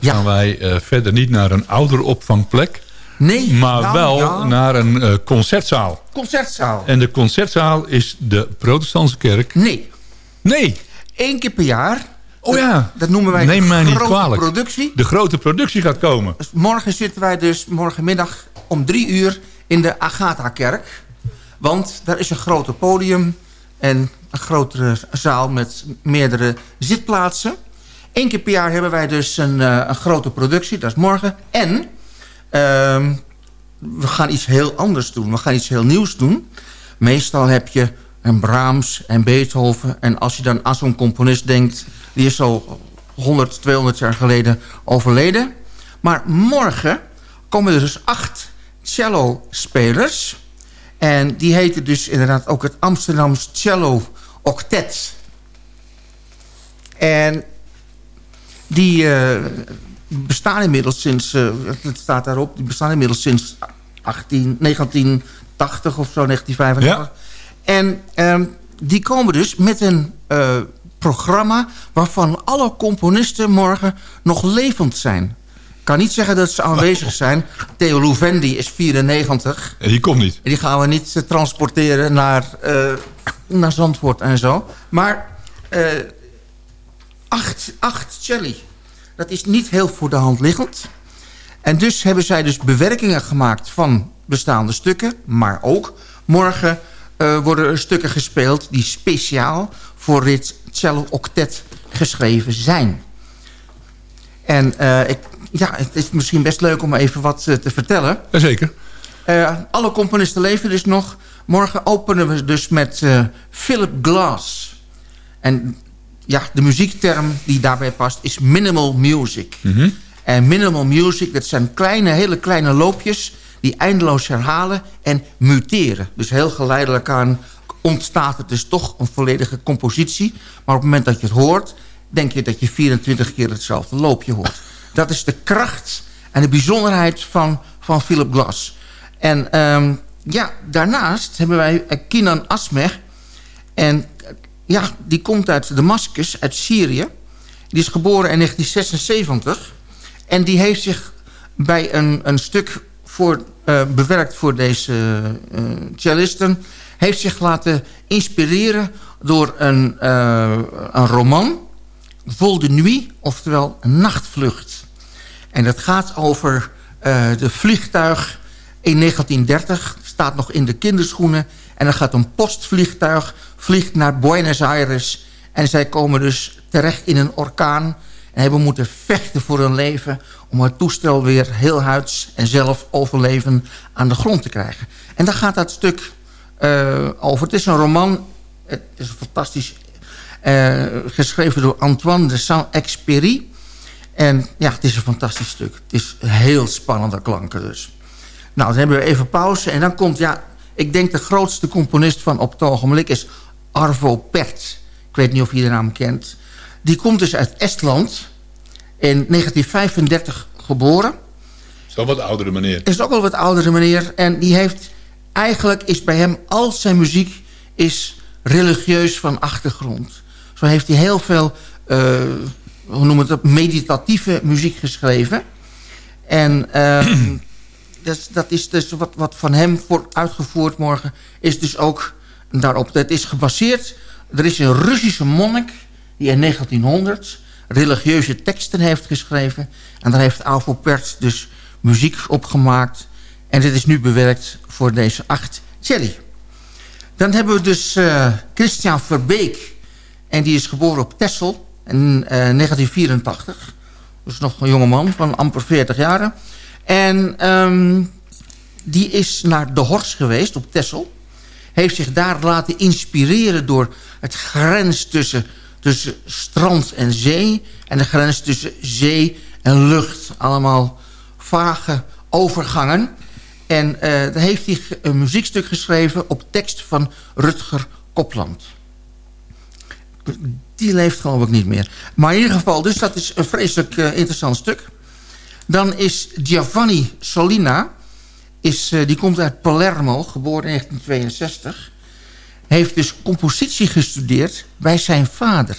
gaan wij uh, verder niet naar een oudere opvangplek. Nee. Maar nou, wel ja. naar een eh, concertzaal. Concertzaal. En de concertzaal is de protestantse kerk. Nee. Nee. Eén keer per jaar. Oh ja. Dat noemen wij Neem de mij niet grote kwalijk. productie. De grote productie gaat komen. Dus morgen zitten wij dus morgenmiddag om drie uur in de Agatha-kerk. Want daar is een groter podium en een grotere zaal met meerdere zitplaatsen. Eén keer per jaar hebben wij dus een, eh, een grote productie, dat is morgen. En ehm, we gaan iets heel anders doen. We gaan iets heel nieuws doen. Meestal heb je een Brahms en Beethoven. En als je dan aan zo'n componist denkt... die is zo 100, 200 jaar geleden overleden. Maar morgen komen er dus acht cello-spelers. En die heten dus inderdaad ook het Amsterdams Cello Octet. En die eh, bestaan inmiddels sinds... eh, het staat daarop, die bestaan inmiddels sinds 18, 1980 of zo, 1985. En ehm, die komen dus met een eh, programma... waarvan alle componisten morgen nog levend zijn. Ik kan niet zeggen dat ze aanwezig zijn. Theo Louvendi is 94. En die komt niet. En die gaan we niet transporteren naar, naar Zandvoort en zo. Maar eh, acht, acht celli. Dat is niet heel voor de hand liggend. En dus hebben zij dus bewerkingen gemaakt van bestaande stukken. Maar ook morgen eh, worden er stukken gespeeld... die speciaal voor dit cello octet geschreven zijn. En eh, ik, ja, het is misschien best leuk om even wat eh, te vertellen. Jazeker. Alle componisten leven dus nog. Morgen openen we dus met Philip Glass. En ja, de muziekterm die daarbij past is minimal music. En minimal music, dat zijn kleine, hele kleine loopjes... die eindeloos herhalen en muteren. Dus heel geleidelijk aan ontstaat het dus toch een volledige compositie. Maar op het moment dat je het hoort... denk je dat je 24 keer hetzelfde loopje hoort. *laughs* Dat is de kracht en de bijzonderheid van, van Philip Glass. En ehm, ja, daarnaast hebben wij eh, Kinan Asmer. En ja, die komt uit Damascus, uit Syrië. Die is geboren in 1976. En die heeft zich bij een, een stuk voor, eh, bewerkt voor deze eh, cellisten... heeft zich laten inspireren door een, eh, een roman... Vol de Nuit, oftewel nachtvlucht. En dat gaat over de vliegtuig in 1930. Staat nog in de kinderschoenen. En dan gaat een postvliegtuig, vliegt naar Buenos Aires. En zij komen dus terecht in een orkaan. En hebben moeten vechten voor hun leven... om het toestel weer heel huids en zelf overleven aan de grond te krijgen. En daar gaat dat stuk eh, over. Het is een roman. Het is fantastisch eh, geschreven door Antoine de Saint-Exupéry. En ja, het is een fantastisch stuk. Het is heel spannende klanken dus. Nou, dan hebben we even pauze. En dan komt, ja, ik denk de grootste componist van op het ogenblik is Arvo Pärt. Ik weet niet of je de naam kent. Die komt dus uit Estland. In 1935 geboren. Zo wat oudere meneer. Is ook wel wat oudere meneer. En die heeft, eigenlijk is bij hem, al zijn muziek is religieus van achtergrond. Zo heeft hij heel veel, eh, hoe noemen het, meditatieve muziek geschreven. En ehm, dat, dat is dus wat, van hem wordt uitgevoerd morgen, is dus ook daarop. Dat is gebaseerd, er is een Russische monnik die in 1900 religieuze teksten heeft geschreven. En daar heeft Alvo Pert dus muziek op gemaakt. En dit is nu bewerkt voor deze acht celli. Dan hebben we dus eh, Christian Verbeek. En die is geboren op Texel in eh, 1984. Dus nog een jonge man van amper 40 jaar. En ehm, die is naar De Horst geweest op Texel. Heeft zich daar laten inspireren door het grens tussen, tussen strand en zee. En de grens tussen zee en lucht. Allemaal vage overgangen. En uh, daar heeft hij een muziekstuk geschreven op tekst van Rutger Kopland. Die leeft geloof ik niet meer. Maar in ieder geval, dus dat is een vreselijk uh, interessant stuk. Dan is Giovanni Solina, is, uh, die komt uit Palermo, geboren in 1962. Heeft dus compositie gestudeerd bij zijn vader.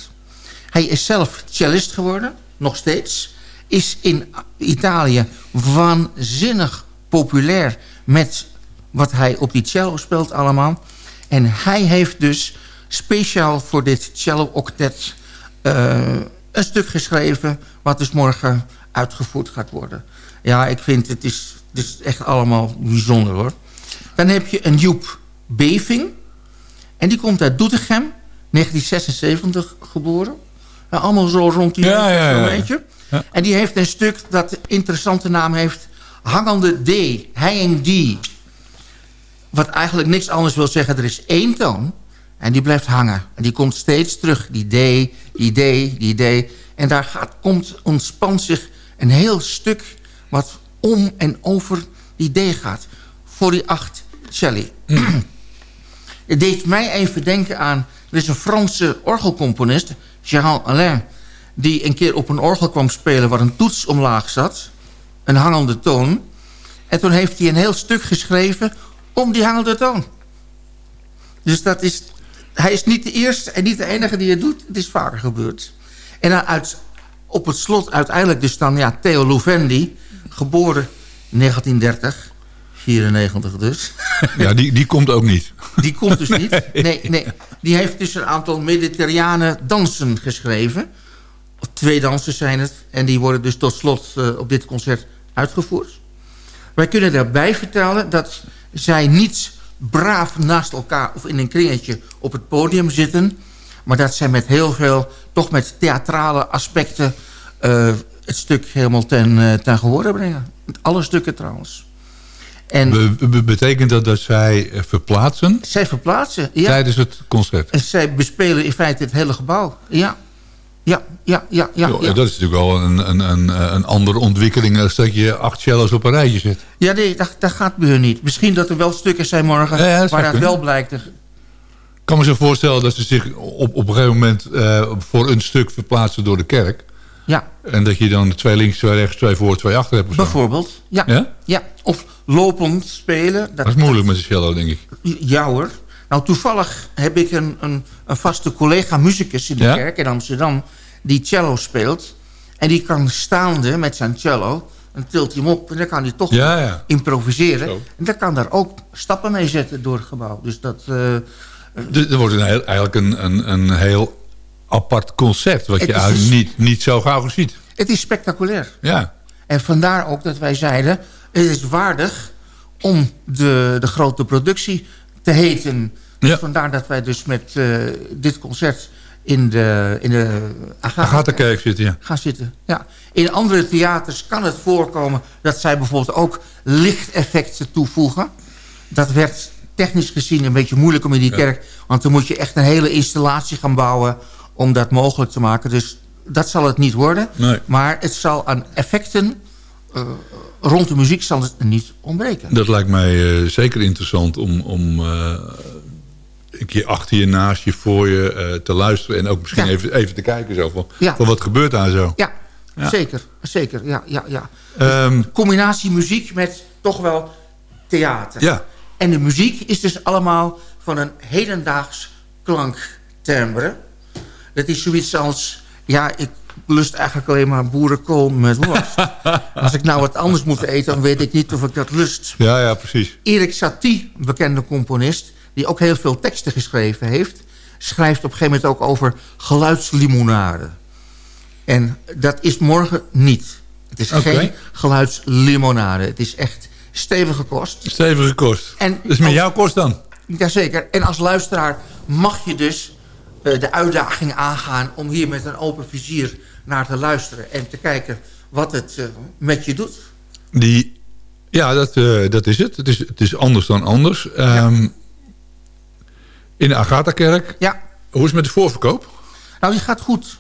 Hij is zelf cellist geworden, nog steeds. Is in Italië waanzinnig populair met wat hij op die cello speelt allemaal. En hij heeft dus speciaal voor dit cello-octet eh, een stuk geschreven... wat dus morgen uitgevoerd gaat worden. Ja, ik vind het is, het is echt allemaal bijzonder hoor. Dan heb je een Joep Beving. En die komt uit Doetinchem, 1976 geboren. Allemaal zo rond die Ja. Ja. En die heeft een stuk dat een interessante naam heeft... Hangende D, hanging D. Wat eigenlijk niks anders wil zeggen, er is één toon... en die blijft hangen. En die komt steeds terug, die D, die D, die D. En daar gaat, komt, ontspant zich een heel stuk... wat om en over die D gaat. Voor die acht celli. Het deed mij even denken aan... Er is een Franse orgelcomponist, Jean Alain... die een keer op een orgel kwam spelen... waar een toets omlaag zat. Een hangende toon. En toen heeft hij een heel stuk geschreven... om die hangende toon. Dus dat is... Hij is niet de eerste en niet de enige die het doet. Het is vaker gebeurd. En uit, op het slot uiteindelijk dus dan... Ja, Theo Louvendi, geboren 1930... 94 dus. Ja, die, die komt ook niet. Die komt dus niet. *laughs* Nee, nee. Die heeft dus een aantal mediterrane dansen geschreven. Twee dansen zijn het. En die worden dus tot slot eh, op dit concert uitgevoerd. Wij kunnen daarbij vertellen dat zij niet braaf naast elkaar... of in een kringetje op het podium zitten... maar dat zij met heel veel, toch met theatrale aspecten... eh, het stuk helemaal ten, eh, ten gehore brengen. Alle stukken trouwens. En Be- be- betekent dat dat zij eh, verplaatsen zij verplaatsen. Ja. tijdens het concert? En zij bespelen in feite het hele gebouw. Ja, ja, ja, ja. ja, Jo, ja. Dat is natuurlijk wel een, een, een, een andere ontwikkeling... als dat je acht cello's op een rijtje zet. Ja, nee, dat, dat gaat bij hun niet. Misschien dat er wel stukken zijn morgen... Ja, dat waar dat kunnen. wel blijkt. Ik kan me zo voorstellen dat ze zich op, op een gegeven moment... eh, voor een stuk verplaatsen door de kerk. Ja, En dat je dan twee links, twee rechts, twee voor, twee achter hebt. of zo. bijvoorbeeld. Ja, Ja? ja? Of lopend spelen. Dat is moeilijk met een cello, denk ik. Ja hoor. Nou, toevallig heb ik een, een, een vaste collega-muzikus in de Ja? kerk in Amsterdam... die cello speelt. En die kan staande met zijn cello... dan tilt hij hem op en dan kan hij toch Ja, ja. improviseren. Zo. En dan kan daar ook stappen mee zetten door het gebouw. Dus dat... eh, Er er wordt een heel, eigenlijk een, een, een heel apart concert... wat Het je eigenlijk dus- niet, niet zo gauw ziet. het is spectaculair. Ja. En vandaar ook dat wij zeiden... het is waardig om de, de grote productie te heten. Dus Ja. vandaar dat wij dus met eh, dit concert in de, in de Agatha Agatha-kerk zitten, ja. gaan zitten. Ja. In andere theaters kan het voorkomen dat zij bijvoorbeeld ook lichteffecten toevoegen. Dat werd technisch gezien een beetje moeilijk om in die kerk... want dan moet je echt een hele installatie gaan bouwen om dat mogelijk te maken. Dus dat zal het niet worden. Nee. Maar het zal aan effecten eh, rond de muziek zal het niet ontbreken. Dat lijkt mij eh, zeker interessant om, om eh, een keer achter je, naast je, voor je te luisteren. En ook misschien Ja. even, even te kijken zo van, Ja. van wat gebeurt daar zo. Ja, Ja. zeker. Zeker, ja, ja, ja. Ehm, Combinatie muziek met toch wel theater. ja. En de muziek is dus allemaal van een hedendaags klanktimbre. Dat is zoiets als... Ja, ik lust eigenlijk alleen maar boerenkool met worst. *laughs* als ik nou wat anders moet eten, dan weet ik niet of ik dat lust. ja, ja, precies. Erik Satie, bekende componist... die ook heel veel teksten geschreven heeft... schrijft op een gegeven moment ook over geluidslimonade. En dat is morgen niet. Het is geen geluidslimonade. Het is echt stevige kost. Stevige kost. En dus met als- jouw kost dan? Jazeker. En als luisteraar mag je dus eh, de uitdaging aangaan... om hier met een open vizier naar te luisteren... en te kijken wat het eh, met je doet. Die, ja, dat, eh, dat is het. Het is, het is anders dan anders. Ehm, In de Agatha-kerk. Ja. Hoe is het met de voorverkoop? Nou, die gaat goed.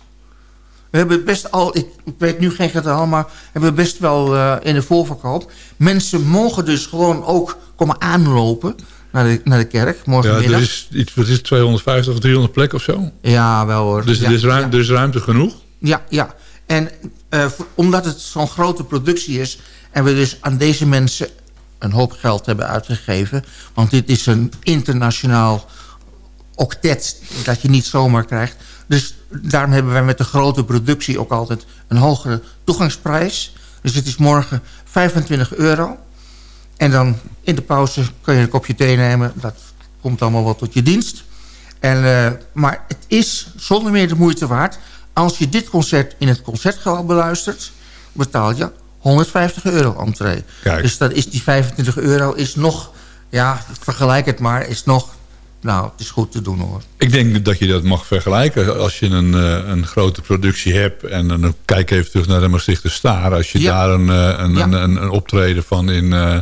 We hebben best al, ik, ik weet nu geen getal, maar we hebben best wel eh, in de voorverkoop. Mensen mogen dus gewoon ook komen aanlopen naar de, naar de kerk Ja, morgenmiddag. er is, iets, wat is het, 250 of 300 plekken of zo. Ja, wel hoor. Dus ja, er, is ruim, ja. er is ruimte genoeg. Ja, ja. En eh, omdat het zo'n grote productie is... en we dus aan deze mensen een hoop geld hebben uitgegeven... want dit is een internationaal octet dat je niet zomaar krijgt. Dus daarom hebben wij met de grote productie ook altijd een hogere toegangsprijs. Dus het is morgen 25 euro. En dan in de pauze kun je een kopje thee nemen. Dat komt allemaal wel tot je dienst. En, eh, maar het is zonder meer de moeite waard. Als je dit concert in het concertgebouw beluistert... betaal je 150 euro entree. Kijk. Dus dat is die 25 euro is nog... Ja, vergelijk het maar, is nog... Nou, het is goed te doen hoor. Ik denk dat je dat mag vergelijken. Als je een, eh, een grote productie hebt... en dan kijk even terug naar de Maastrichter Staar. Als je Ja. daar een, eh, een, Ja. een, een, optreden van in, eh,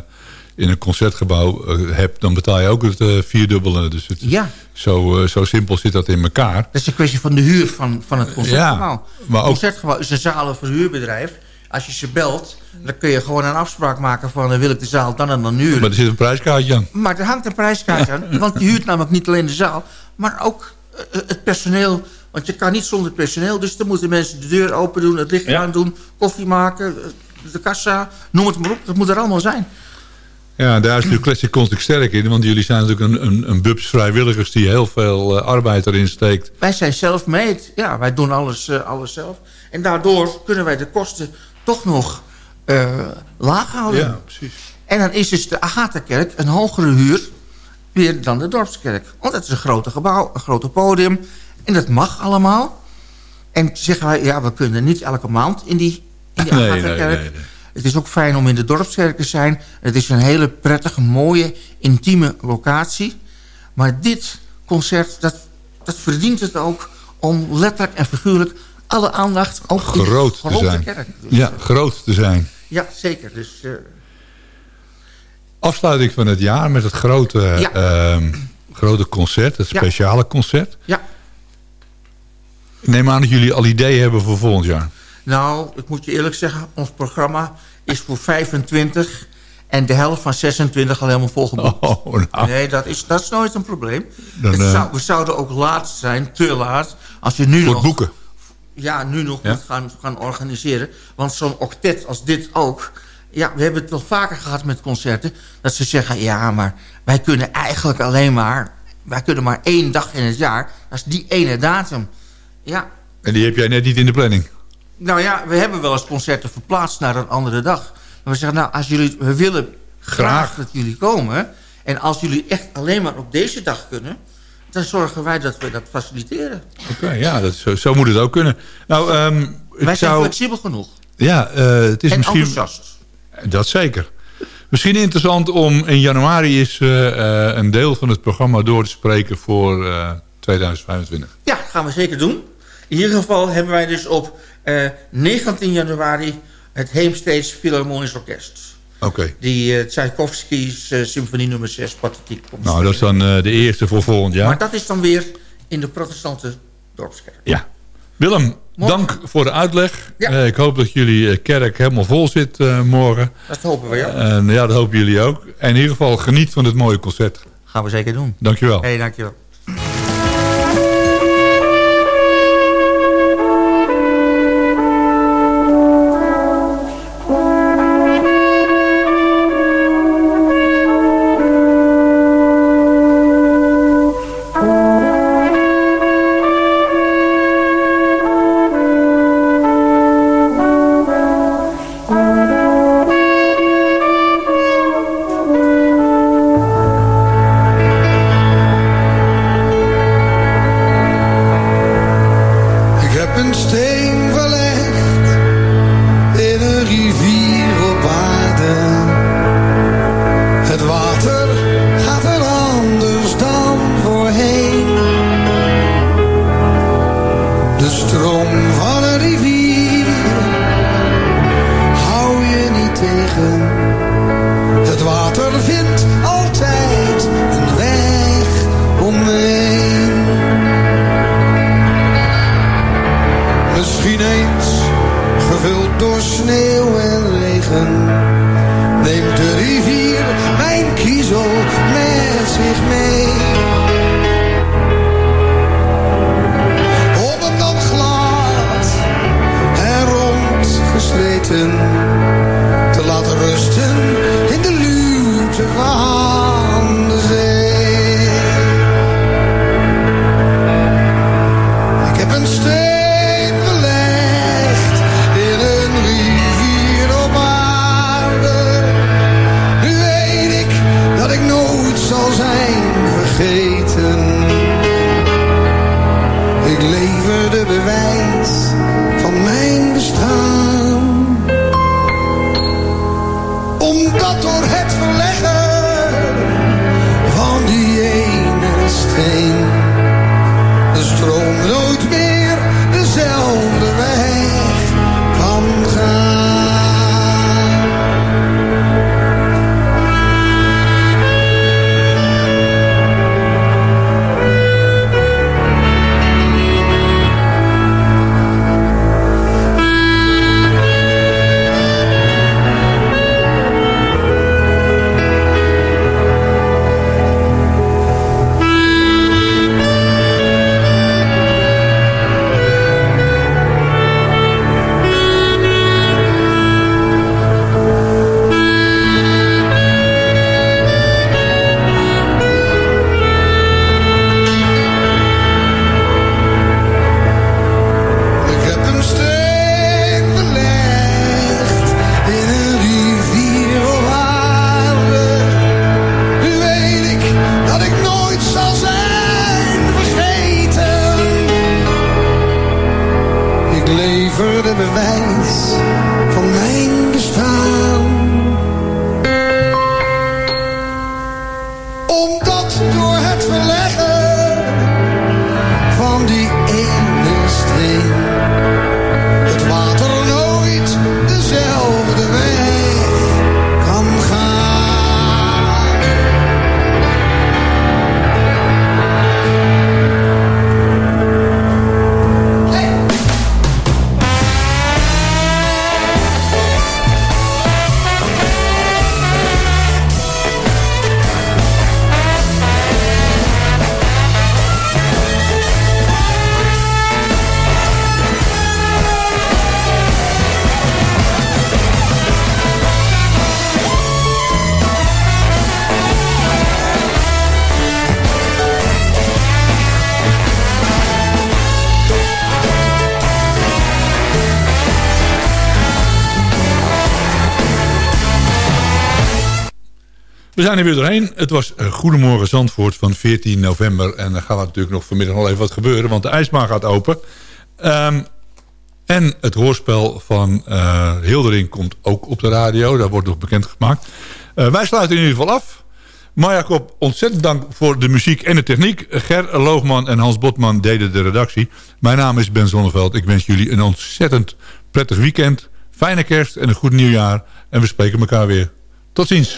in een concertgebouw hebt... dan betaal je ook het vierdubbele. Dus het, Ja. zo, zo simpel zit dat in elkaar. Dat is een kwestie van de huur van, van het concertgebouw. Ja, maar ook- Het concertgebouw is een zalenverhuurbedrijf. Als je ze belt, dan kun je gewoon een afspraak maken van... wil ik de zaal dan en dan huren. Maar er zit een prijskaartje aan. Maar er hangt een prijskaart aan. Want je huurt namelijk niet alleen de zaal, maar ook eh, het personeel. Want je kan niet zonder personeel. Dus dan moeten mensen de deur open doen, het licht Ja. aan doen, koffie maken, eh, de kassa, noem het maar op. Dat moet er allemaal zijn. Ja, daar is natuurlijk Classic Concert sterk in. Want jullie zijn natuurlijk een, een, een bubs vrijwilligers... die heel veel eh, arbeid erin steekt. Wij zijn self-made. Ja, wij doen alles, eh, alles zelf. En daardoor kunnen wij de kosten toch nog eh, laag houden. Ja, precies. En dan is dus de Agatha-kerk een hogere huur weer dan de Dorpskerk. Want het is een grote gebouw, een groter podium. En dat mag allemaal. En zeggen wij, ja, we kunnen niet elke maand in die, in die *laughs* Nee, nee, nee. Het is ook fijn om in de Dorpskerk te zijn. Het is een hele prettige, mooie, intieme locatie. Maar dit concert, dat, dat verdient het ook... om letterlijk en figuurlijk alle aandacht... de Groot te zijn. kerk. Dus, Ja, groot te zijn. ja, zeker. Dus, eh, Afsluiting van het jaar met het grote, Ja. ehm, grote concert. Het Ja. speciale concert. ja. Ik neem aan dat jullie al ideeën hebben voor volgend jaar. Nou, ik moet je eerlijk zeggen, ons programma is voor 25 en de helft van 26 al helemaal volgeboekt. Oh, nou. Nee, dat is, dat is nooit een probleem. Dan, eh, zou, we zouden ook laat zijn, te laat, als je nu Voor nog... boeken. Ja, nu nog Ja? moet gaan, gaan organiseren. Want zo'n octet als dit ook... Ja, we hebben het wel vaker gehad met concerten... dat ze zeggen, ja, maar wij kunnen eigenlijk alleen maar... wij kunnen maar één dag in het jaar. Dat is die ene datum. Ja, En die heb jij net niet in de planning. nou ja, we hebben wel eens concerten verplaatst naar een andere dag. Maar we zeggen, nou, als jullie, we willen graag, Graag. dat jullie komen. En als jullie echt alleen maar op deze dag kunnen... dan zorgen wij dat we dat faciliteren. Oké, ja, dat, zo, zo moet het ook kunnen. Nou, ehm, wij zijn zou, flexibel genoeg. Ja, eh, het is en misschien... enthousiast. Dat zeker. Misschien interessant om in januari is eh, eh, een deel van het programma door te spreken voor eh, 2025. Ja, dat gaan we zeker doen. In ieder geval hebben wij dus op eh, 19 januari... het Heemsteeds Philharmonisch Orkest. Die uh, Tchaikovsky's eh, symfonie nummer 6, Pathetiek. Nou, dat is dan eh, de eerste voor volgend jaar. Maar dat is dan weer in de protestante dorpskerk. Ja. Willem, Morgen. dank voor de uitleg. Ja. Eh, ik hoop dat jullie eh, kerk helemaal vol zit eh, morgen. Dat hopen we, ja. En ja, dat hopen jullie ook. En in ieder geval geniet van dit mooie concert. Gaan we zeker doen. Dankjewel. Hé, hey, dankjewel. Door sneeuw en regen. Neemt de rivier mijn kiezel met zich mee. Lever de zijn er weer doorheen. Het was eh, Goedemorgen Zandvoort van 14 november. En dan gaat natuurlijk nog vanmiddag nog even wat gebeuren. Want de ijsbaan gaat open. Ehm, en het hoorspel van eh, Hildering komt ook op de radio. Dat wordt nog bekendgemaakt. Uh, wij sluiten in ieder geval af. Marja Kop, ontzettend dank voor de muziek en de techniek. Ger Loogman en Hans Botman deden de redactie. Mijn naam is Ben Zonneveld. Ik wens jullie een ontzettend prettig weekend. Fijne kerst en een goed nieuwjaar. En we spreken elkaar weer. Tot ziens.